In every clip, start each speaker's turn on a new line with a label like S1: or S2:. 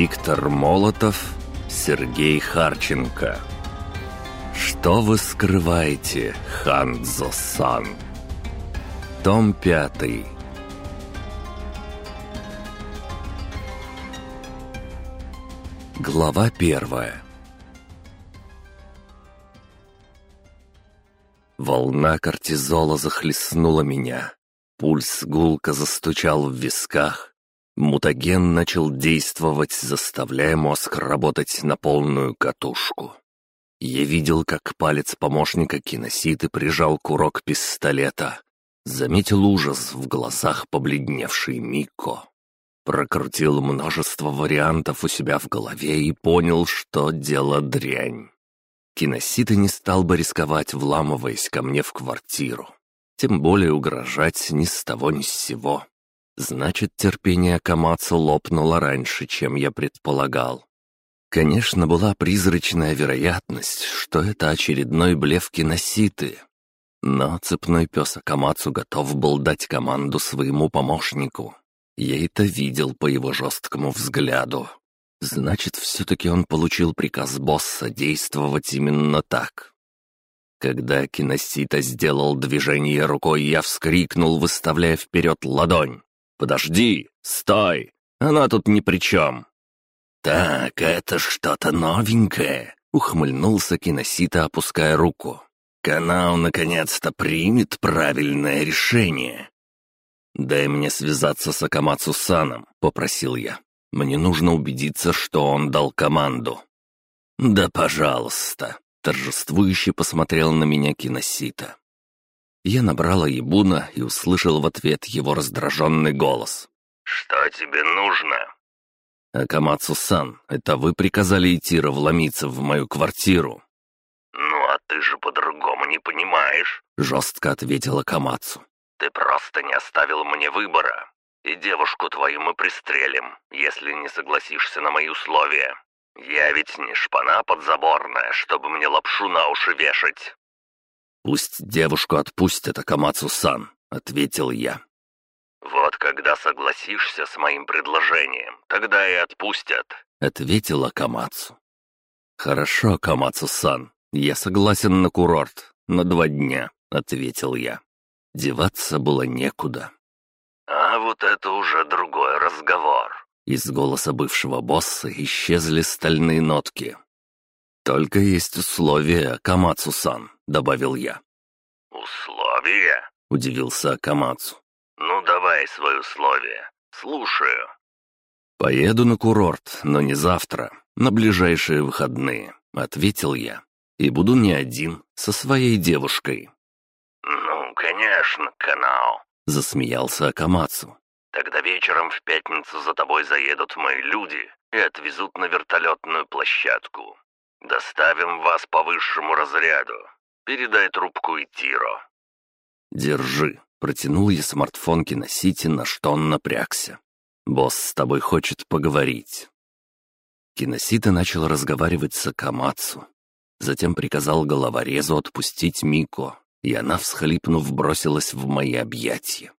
S1: Виктор Молотов, Сергей Харченко. Что вы скрываете, Ханзо-сан? Том пятый. Глава первая. Волна кортизола захлестнула меня. Пульс гулко застучал в висках, Мутаген начал действовать, заставляя мозг работать на полную катушку. Я видел, как палец помощника киноситы прижал курок пистолета. Заметил ужас в глазах побледневшей Мико. Прокрутил множество вариантов у себя в голове и понял, что дело дрянь. Киноситы не стал бы рисковать, вламываясь ко мне в квартиру. Тем более угрожать ни с того ни с сего. Значит, терпение Камацу лопнуло раньше, чем я предполагал. Конечно, была призрачная вероятность, что это очередной блеф киноситы. Но цепной пес Акамацу готов был дать команду своему помощнику. Я это видел по его жесткому взгляду. Значит, все-таки он получил приказ босса действовать именно так. Когда киносита сделал движение рукой, я вскрикнул, выставляя вперед ладонь. «Подожди! Стой! Она тут ни при чем!» «Так, это что-то новенькое!» — ухмыльнулся Киносита, опуская руку. «Канал наконец-то примет правильное решение!» «Дай мне связаться с Акамацу-саном», — попросил я. «Мне нужно убедиться, что он дал команду». «Да, пожалуйста», — торжествующе посмотрел на меня Киносита. Я набрала Ебуна и услышал в ответ его раздраженный голос.
S2: «Что тебе нужно?»
S1: «Акамацу-сан, это вы приказали Итира вломиться в мою квартиру?»
S2: «Ну а ты же по-другому не понимаешь», —
S1: жестко ответила Акамацу.
S2: «Ты просто не оставил мне выбора. И девушку твою мы пристрелим, если не согласишься на мои условия. Я ведь не шпана подзаборная, чтобы мне лапшу на уши вешать.
S1: «Пусть девушку отпустят, Акамацу-сан», — ответил я.
S2: «Вот когда согласишься с моим предложением, тогда и отпустят», —
S1: ответил Акамацу. «Хорошо, Акамацу-сан, я согласен на курорт, на два дня», — ответил я. Деваться было некуда.
S2: «А вот это уже другой разговор».
S1: Из голоса бывшего босса исчезли стальные нотки. «Только есть условия, Камацу-сан», — добавил я.
S2: «Условия?»
S1: — удивился Камацу.
S2: «Ну, давай свои условия. Слушаю».
S1: «Поеду на курорт, но не завтра, на ближайшие выходные», — ответил я. «И буду не один, со своей девушкой».
S2: «Ну, конечно, канал», —
S1: засмеялся Акамацу.
S2: «Тогда вечером в пятницу за тобой заедут мои люди и отвезут на вертолетную площадку. Доставим вас по высшему разряду. Передай трубку и Тиро».
S1: «Держи», — протянул я смартфон Киносити, на что он напрягся. «Босс с тобой хочет поговорить». Киносита начал разговаривать с Акамацу. Затем приказал головорезу отпустить Мико, и она, всхлипнув, бросилась в мои объятия.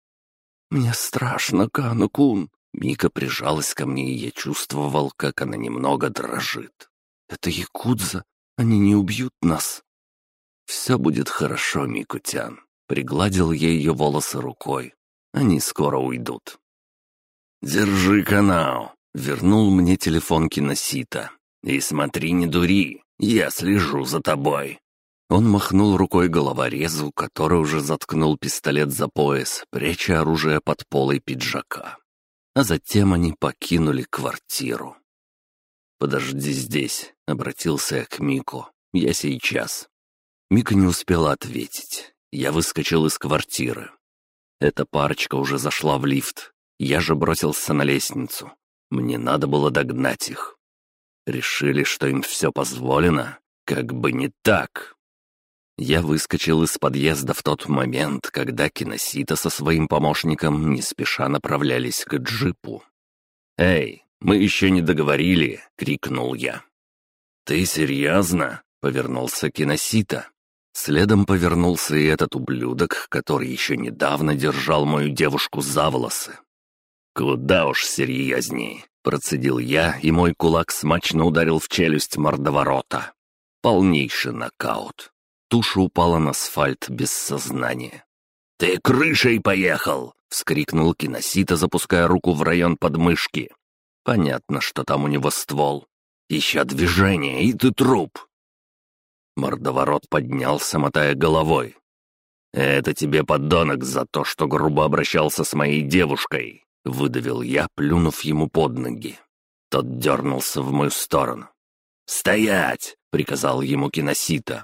S1: «Мне страшно, Кану-кун!» Мика прижалась ко мне, и я чувствовал, как она немного дрожит. «Это якудза. Они не убьют нас». «Все будет хорошо, Микутян». Пригладил я ее волосы рукой. Они скоро уйдут. «Держи канал», — вернул мне телефон киносита. «И смотри, не дури, я слежу за тобой». Он махнул рукой головорезу, который уже заткнул пистолет за пояс, пряча оружие под полой пиджака. А затем они покинули квартиру. «Подожди здесь», — обратился я к Мику. «Я сейчас». Мика не успела ответить. Я выскочил из квартиры. Эта парочка уже зашла в лифт. Я же бросился на лестницу. Мне надо было догнать их. Решили, что им все позволено? Как бы не так. Я выскочил из подъезда в тот момент, когда Киносита со своим помощником не спеша направлялись к джипу. «Эй, «Мы еще не договорили!» — крикнул я. «Ты серьезно?» — повернулся Киносита. Следом повернулся и этот ублюдок, который еще недавно держал мою девушку за волосы. «Куда уж серьезней!» Процедил я, и мой кулак смачно ударил в челюсть мордоворота. Полнейший нокаут. Туша упала на асфальт без сознания. «Ты крышей поехал!» — вскрикнул киносита, запуская руку в район подмышки. «Понятно, что там у него ствол. Еще движение, и ты труп!» Мордоворот поднялся, мотая головой. «Это тебе, подонок, за то, что грубо обращался с моей девушкой!» — выдавил я, плюнув ему под ноги. Тот дернулся в мою сторону. «Стоять!» — приказал ему киносита.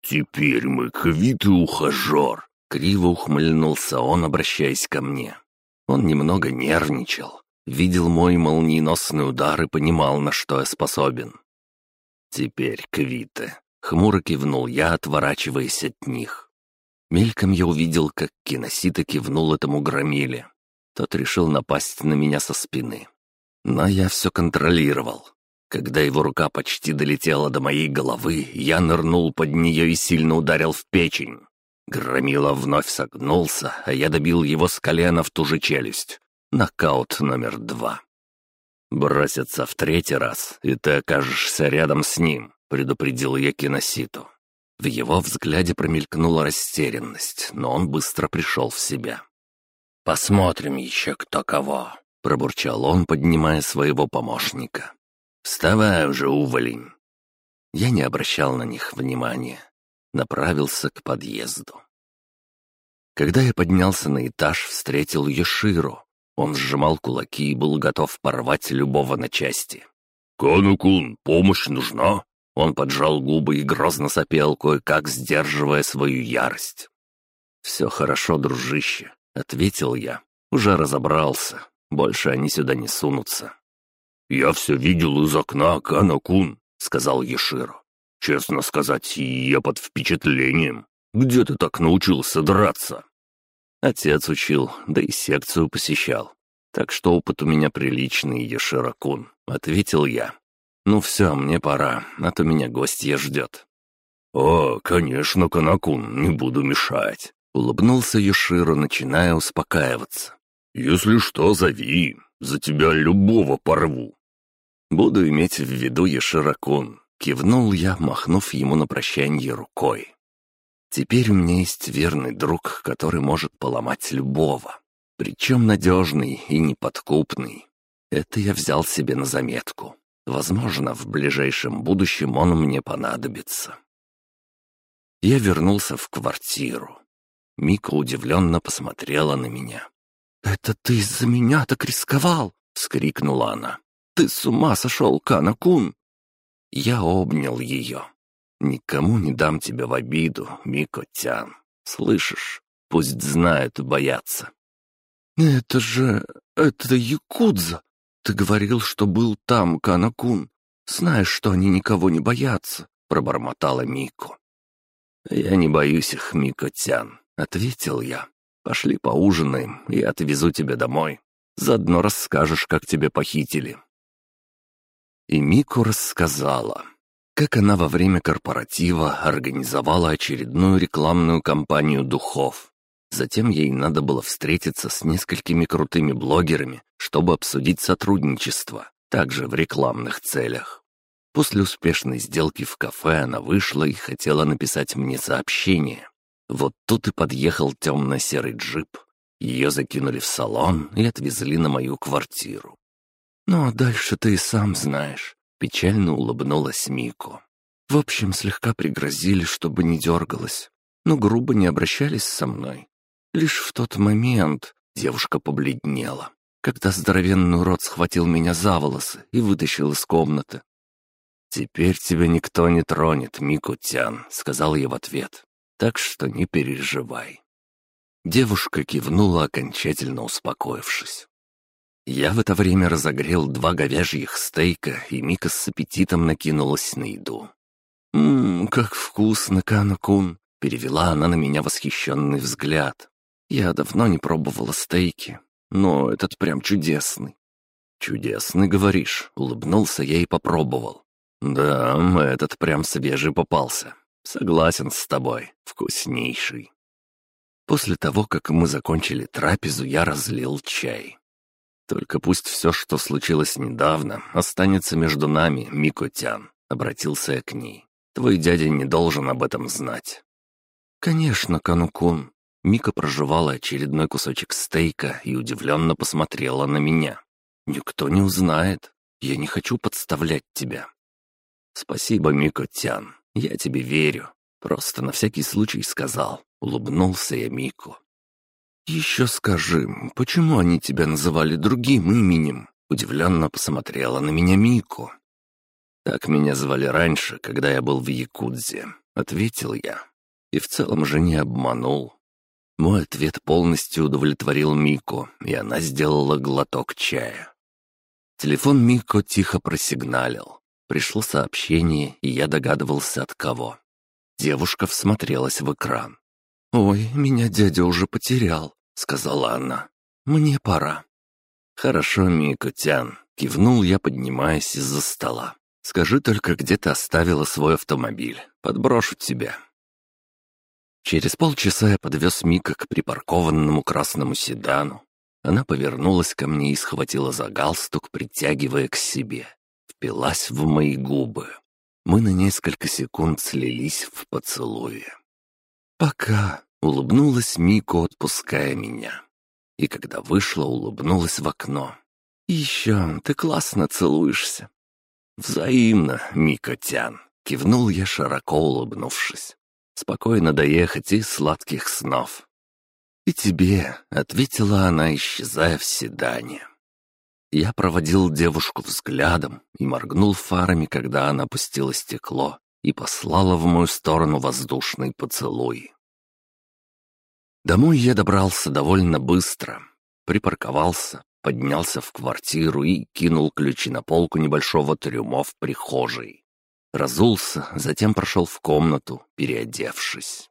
S1: «Теперь мы квит и ухажер!» — криво ухмыльнулся он, обращаясь ко мне. Он немного нервничал, видел мой молниеносный удар и понимал, на что я способен. «Теперь квиты!» — хмуро кивнул я, отворачиваясь от них. Мельком я увидел, как киносита кивнул этому громиле. Тот решил напасть на меня со спины. Но я все контролировал. Когда его рука почти долетела до моей головы, я нырнул под нее и сильно ударил в печень. Громила вновь согнулся, а я добил его с колена в ту же челюсть. Нокаут номер два. «Бросится в третий раз, и ты окажешься рядом с ним», — предупредил я киноситу. В его взгляде промелькнула растерянность, но он быстро пришел в себя. «Посмотрим еще кто кого», — пробурчал он, поднимая своего помощника. «Вставай уже, уволень!» Я не обращал на них внимания. Направился к подъезду. Когда я поднялся на этаж, встретил Еширу. Он сжимал кулаки и был готов порвать любого на части.
S3: «Канукун, помощь нужна?»
S1: Он поджал губы и грозно сопел, кое-как сдерживая свою ярость. «Все хорошо, дружище», — ответил я. «Уже разобрался. Больше они сюда не сунутся».
S3: «Я все видел из окна, Канакун», — сказал Еширо. «Честно сказать, я под впечатлением. Где ты так научился драться?»
S1: Отец учил, да и секцию посещал. Так что опыт у меня приличный, Еширокун, — ответил я. «Ну все, мне пора, а то меня гостья ждет».
S3: «О, конечно, Канакун, не буду мешать», — улыбнулся Еширо, начиная успокаиваться. «Если что, зови, за тебя любого порву».
S1: «Буду иметь в виду Еширакун», — кивнул я, махнув ему на прощанье рукой. «Теперь у меня есть верный друг, который может поломать любого, причем надежный и неподкупный. Это я взял себе на заметку. Возможно, в ближайшем будущем он мне понадобится». Я вернулся в квартиру. Мика удивленно посмотрела на меня. «Это ты из-за меня так рисковал!» — вскрикнула она. «Ты с ума сошел, Канакун!» Я обнял ее. «Никому не дам тебя в обиду, Мико-тян. Слышишь? Пусть знают и боятся». «Это же... это Якудза. Ты говорил, что был там, Канакун. Знаешь, что они никого не боятся», — пробормотала Мико. «Я не боюсь их, Мико-тян», — ответил я. «Пошли поужинаем, и отвезу тебя домой. Заодно расскажешь, как тебя похитили». И Мику рассказала, как она во время корпоратива организовала очередную рекламную кампанию духов. Затем ей надо было встретиться с несколькими крутыми блогерами, чтобы обсудить сотрудничество, также в рекламных целях. После успешной сделки в кафе она вышла и хотела написать мне сообщение. Вот тут и подъехал темно-серый джип. Ее закинули в салон и отвезли на мою квартиру. «Ну а дальше ты и сам знаешь», — печально улыбнулась Мико. «В общем, слегка пригрозили, чтобы не дергалась, но грубо не обращались со мной. Лишь в тот момент девушка побледнела, когда здоровенный урод схватил меня за волосы и вытащил из комнаты. «Теперь тебя никто не тронет, Мико-тян», — сказал я в ответ. «Так что не переживай». Девушка кивнула, окончательно успокоившись. Я в это время разогрел два говяжьих стейка, и Мика с аппетитом накинулась на еду. «Ммм, как вкусно, Канакун!» — перевела она на меня восхищенный взгляд. «Я давно не пробовала стейки, но этот прям чудесный». «Чудесный, говоришь?» — улыбнулся я и попробовал. «Да, этот прям свежий попался. Согласен с тобой, вкуснейший». После того, как мы закончили трапезу, я разлил чай. Только пусть все, что случилось недавно, останется между нами, Микотян», — обратился я к ней. «Твой дядя не должен об этом знать». «Конечно, Канукун». Мика прожевала очередной кусочек стейка и удивленно посмотрела на меня. «Никто не узнает. Я не хочу подставлять тебя». «Спасибо, Мико-тян. Я тебе верю. Просто на всякий случай сказал». Улыбнулся я Мику. «Еще скажи, почему они тебя называли другим именем?» Удивленно посмотрела на меня Мику. «Так меня звали раньше, когда я был в Якудзе», — ответил я. И в целом же не обманул. Мой ответ полностью удовлетворил Мику, и она сделала глоток чая. Телефон Мико тихо просигналил. Пришло сообщение, и я догадывался от кого. Девушка всмотрелась в экран. «Ой, меня дядя уже потерял», — сказала она. «Мне пора». «Хорошо, Микотян», — кивнул я, поднимаясь из-за стола. «Скажи только, где ты оставила свой автомобиль. Подброшу тебя». Через полчаса я подвез Мика к припаркованному красному седану. Она повернулась ко мне и схватила за галстук, притягивая к себе. Впилась в мои губы. Мы на несколько секунд слились в поцелуе. «Пока», Улыбнулась Мико, отпуская меня. И когда вышла, улыбнулась в окно. еще ты классно целуешься». «Взаимно, Мика-тян», — кивнул я, широко улыбнувшись. «Спокойно доехать и сладких снов». «И тебе», — ответила она, исчезая в седане. Я проводил девушку взглядом и моргнул фарами, когда она опустила стекло и послала в мою сторону воздушный поцелуй. Домой я добрался довольно быстро. Припарковался, поднялся в квартиру и кинул ключи на полку небольшого трюмо в прихожей. Разулся, затем прошел в комнату, переодевшись.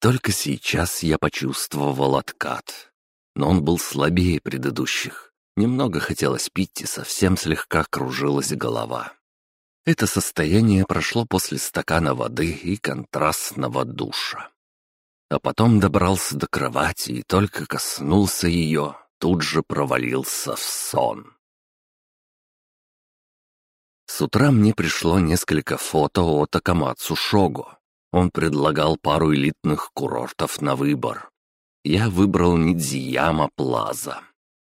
S1: Только сейчас я почувствовал откат. Но он был слабее предыдущих. Немного хотелось пить, и совсем слегка кружилась голова. Это состояние прошло после стакана воды и контрастного душа а потом добрался до кровати и только коснулся ее, тут же провалился в сон. С утра мне пришло несколько фото от Акамацу Шого. Он предлагал пару элитных курортов на выбор. Я выбрал Нидзияма Плаза.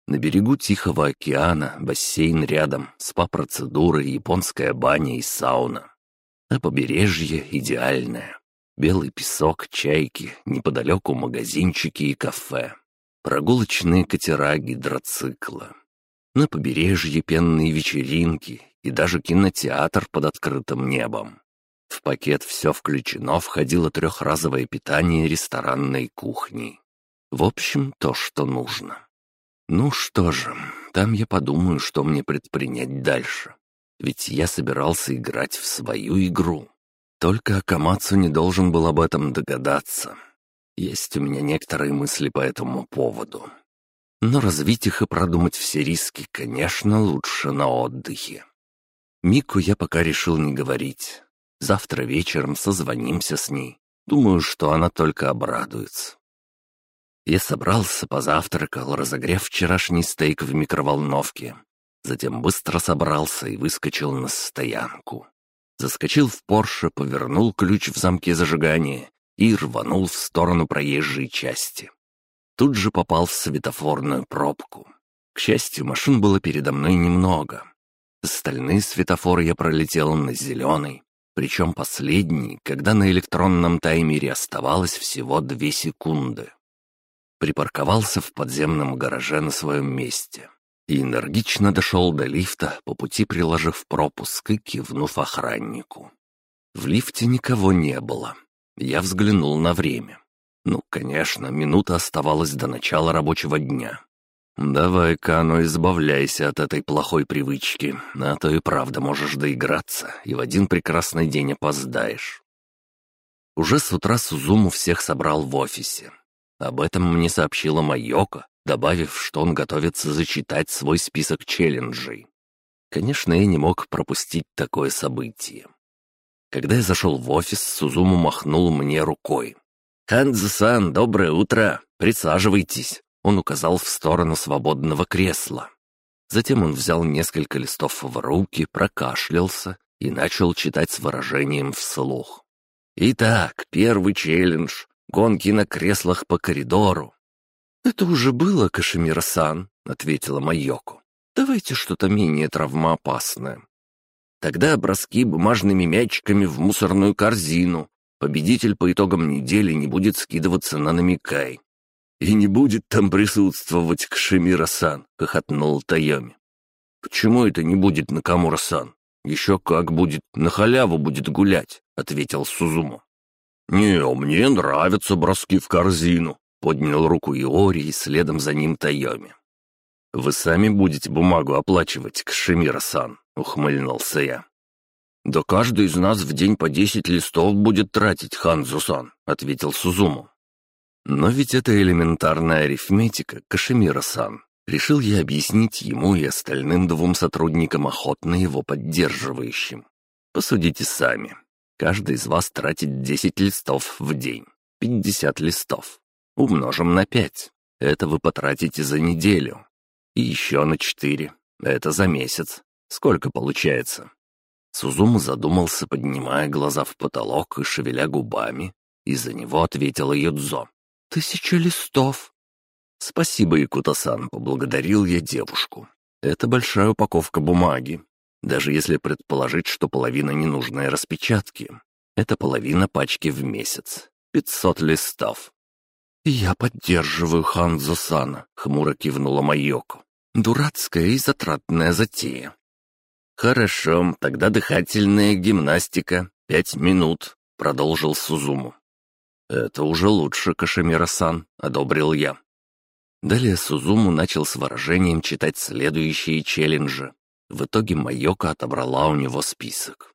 S1: На берегу Тихого океана, бассейн рядом, спа-процедуры, японская баня и сауна. А побережье идеальное. Белый песок, чайки, неподалеку магазинчики и кафе. Прогулочные катера гидроцикла. На побережье пенные вечеринки и даже кинотеатр под открытым небом. В пакет все включено, входило трехразовое питание ресторанной кухни. В общем, то, что нужно. Ну что же, там я подумаю, что мне предпринять дальше. Ведь я собирался играть в свою игру. Только Акамацу не должен был об этом догадаться. Есть у меня некоторые мысли по этому поводу. Но развить их и продумать все риски, конечно, лучше на отдыхе. Мику я пока решил не говорить. Завтра вечером созвонимся с ней. Думаю, что она только обрадуется. Я собрался, позавтракал, разогрев вчерашний стейк в микроволновке. Затем быстро собрался и выскочил на стоянку. Заскочил в Порше, повернул ключ в замке зажигания и рванул в сторону проезжей части. Тут же попал в светофорную пробку. К счастью, машин было передо мной немного. Остальные светофоры я пролетел на зеленый, причем последний, когда на электронном таймере оставалось всего две секунды. Припарковался в подземном гараже на своем месте и энергично дошел до лифта, по пути приложив пропуск и кивнув охраннику. В лифте никого не было. Я взглянул на время. Ну, конечно, минута оставалась до начала рабочего дня. «Давай-ка, ну, избавляйся от этой плохой привычки, а то и правда можешь доиграться, и в один прекрасный день опоздаешь». Уже с утра Сузуму всех собрал в офисе. Об этом мне сообщила Майока, добавив, что он готовится зачитать свой список челленджей. Конечно, я не мог пропустить такое событие. Когда я зашел в офис, Сузуму махнул мне рукой. «Ханзо-сан, доброе утро! Присаживайтесь!» Он указал в сторону свободного кресла. Затем он взял несколько листов в руки, прокашлялся и начал читать с выражением вслух. «Итак, первый челлендж — гонки на креслах по коридору». «Это уже было, Кашемир-сан», — ответила Майоко. «Давайте что-то менее травмоопасное». «Тогда броски бумажными мячиками в мусорную корзину. Победитель по итогам недели не будет скидываться на намекай. «И не будет там присутствовать Кшемира-сан», — хохотнул Тайоми. «Почему это не будет Накамура-сан? Еще как будет, на халяву будет гулять», — ответил Сузуму. «Не, мне нравятся броски в корзину», — поднял руку Иори и следом за ним Тайоми. «Вы сами будете бумагу оплачивать, Кшемира-сан», — ухмыльнулся я. «Да каждый из нас в день по десять листов будет тратить, Ханзу-сан», — ответил Сузуму. Но ведь это элементарная арифметика, Кашемира-сан. Решил я объяснить ему и остальным двум сотрудникам, охотно его поддерживающим. Посудите сами. Каждый из вас тратит 10 листов в день. 50 листов. Умножим на 5. Это вы потратите за неделю. И еще на 4. Это за месяц. Сколько получается? Сузуму задумался, поднимая глаза в потолок и шевеля губами, и за него ответила Юдзо. «Тысяча листов». «Спасибо, Якута-сан», — поблагодарил я девушку. «Это большая упаковка бумаги. Даже если предположить, что половина ненужной распечатки. Это половина пачки в месяц. Пятьсот листов». «Я поддерживаю Ханзо-сана», — хмуро кивнула Майоко. «Дурацкая и затратная затея». «Хорошо, тогда дыхательная гимнастика. Пять минут», — продолжил Сузуму. «Это уже лучше, Кашемира-сан», — одобрил я. Далее Сузуму начал с выражением читать следующие челленджи. В итоге Майока отобрала у него список.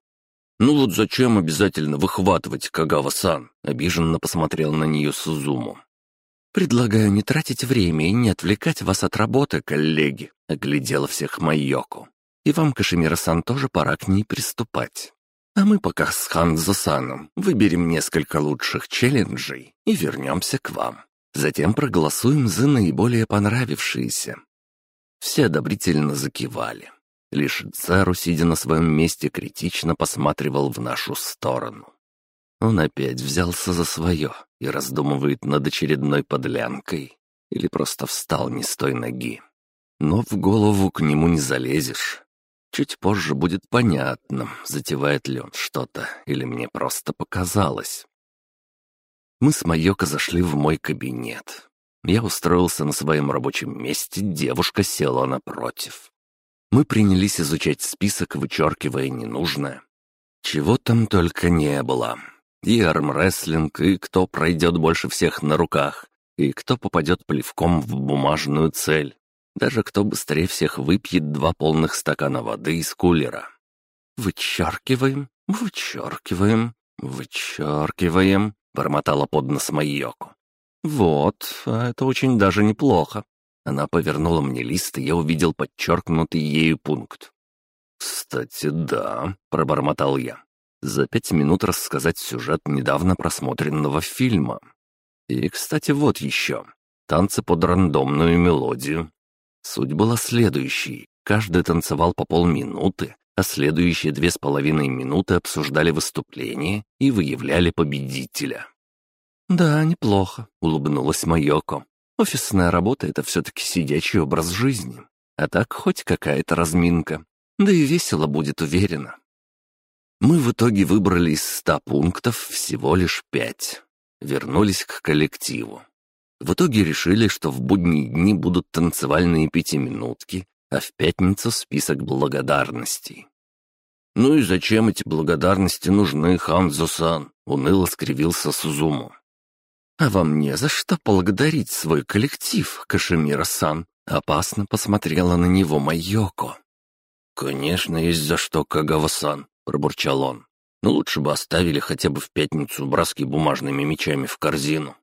S1: «Ну вот зачем обязательно выхватывать Кагава-сан?» — обиженно посмотрел на нее Сузуму. «Предлагаю не тратить время и не отвлекать вас от работы, коллеги», — оглядела всех Майоку. «И вам, Кашемира-сан, тоже пора к ней приступать». А мы пока с Ханзо-саном выберем несколько лучших челленджей и вернемся к вам. Затем проголосуем за наиболее понравившиеся». Все одобрительно закивали. Лишь Цару, сидя на своем месте, критично посматривал в нашу сторону. Он опять взялся за свое и раздумывает над очередной подлянкой или просто встал не с той ноги. Но в голову к нему не залезешь. Чуть позже будет понятно, затевает ли он что-то, или мне просто показалось. Мы с Майоко зашли в мой кабинет. Я устроился на своем рабочем месте, девушка села напротив. Мы принялись изучать список, вычеркивая ненужное. Чего там только не было. И армрестлинг, и кто пройдет больше всех на руках, и кто попадет плевком в бумажную цель. Даже кто быстрее всех выпьет два полных стакана воды из кулера. «Вычеркиваем, вычеркиваем, вычеркиваем», — бормотала под нос Майоку. «Вот, а это очень даже неплохо». Она повернула мне лист, и я увидел подчеркнутый ею пункт. «Кстати, да», — пробормотал я. «За пять минут рассказать сюжет недавно просмотренного фильма. И, кстати, вот еще. Танцы под рандомную мелодию. Суть была следующей. Каждый танцевал по полминуты, а следующие две с половиной минуты обсуждали выступление и выявляли победителя. «Да, неплохо», — улыбнулась Майоко. «Офисная работа — это все-таки сидячий образ жизни. А так хоть какая-то разминка. Да и весело будет, уверена». Мы в итоге выбрали из ста пунктов всего лишь пять. Вернулись к коллективу. В итоге решили, что в будние дни будут танцевальные пятиминутки, а в пятницу список благодарностей. «Ну и зачем эти благодарности нужны, Ханзо-сан?» — уныло скривился Сузуму. «А вам не за что благодарить свой коллектив, Кашемира-сан», — опасно посмотрела на него Майоко. «Конечно, есть за что, Кагава-сан», — пробурчал он. «Но лучше бы оставили хотя бы в пятницу броски бумажными мечами в корзину.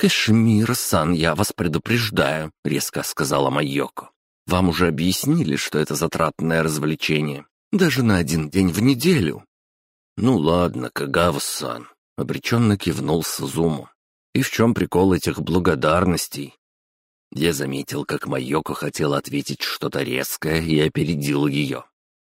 S1: «Кашмир-сан, я вас предупреждаю», — резко сказала Майоко. «Вам уже объяснили, что это затратное развлечение. Даже на один день в неделю». «Ну ладно, Кагава-сан», — обреченно кивнул Сузуму. «И в чем прикол этих благодарностей?» Я заметил, как Майоко хотела ответить что-то резкое и опередил ее.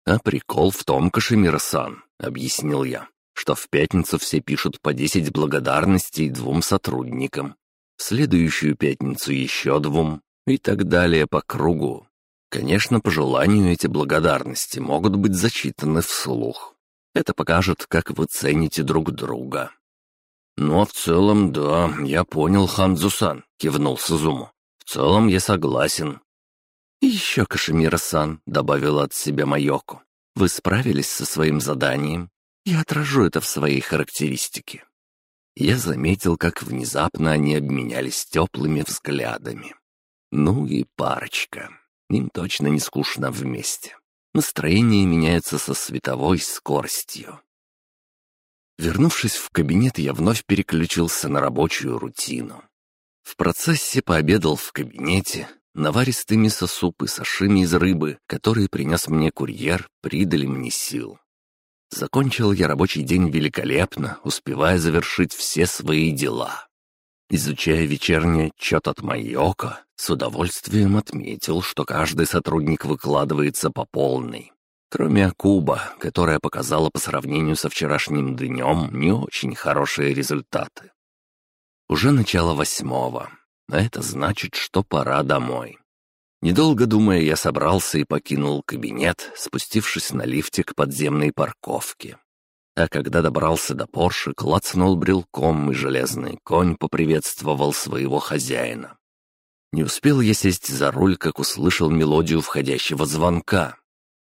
S1: «А прикол в том, Кашемир-сан», — объяснил я, «что в пятницу все пишут по десять благодарностей двум сотрудникам, в следующую пятницу еще двум и так далее по кругу. Конечно, по желанию эти благодарности могут быть зачитаны вслух. Это покажет, как вы цените друг друга. «Ну, а в целом, да, я понял, Ханзусан», — кивнул Сузуму. «В целом я согласен». «И еще, Кашемира-сан», — добавила от себя Майоко. «Вы справились со своим заданием. Я отражу это в своей характеристике». Я заметил, как внезапно они обменялись теплыми взглядами. Ну и парочка. Им точно не скучно вместе. Настроение меняется со световой скоростью. Вернувшись в кабинет, я вновь переключился на рабочую рутину. В процессе пообедал в кабинете. Наваристый мисо-суп и сашими из рыбы, которые принес мне курьер, придали мне сил. Закончил я рабочий день великолепно, успевая завершить все свои дела. Изучая вечерний отчет от Майока, с удовольствием отметил, что каждый сотрудник выкладывается по полной. Кроме Акуба, которая показала по сравнению со вчерашним днем не очень хорошие результаты. Уже начало восьмого, а это значит, что пора домой. Недолго думая, я собрался и покинул кабинет, спустившись на лифте к подземной парковке. А когда добрался до Порше, клацнул брелком, и железный конь поприветствовал своего хозяина. Не успел я сесть за руль, как услышал мелодию входящего звонка.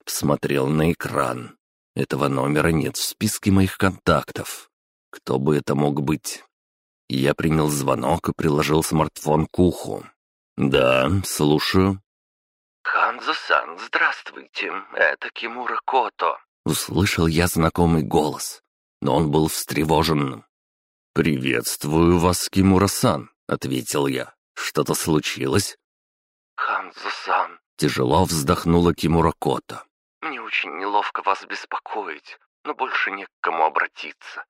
S1: Смотрел на экран. Этого номера нет в списке моих контактов. Кто бы это мог быть? Я принял звонок и приложил смартфон к уху. «Да, слушаю».
S2: «Ханзо-сан, здравствуйте, это Кимура Кото».
S1: Услышал я знакомый голос, но он был встревоженным. «Приветствую вас, Кимура-сан», — ответил я. «Что-то случилось?»
S2: «Ханзо-сан», —
S1: тяжело вздохнула Кимура Кото.
S2: «Мне очень неловко вас беспокоить, но больше не к кому обратиться.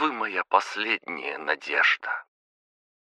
S2: Вы моя последняя надежда».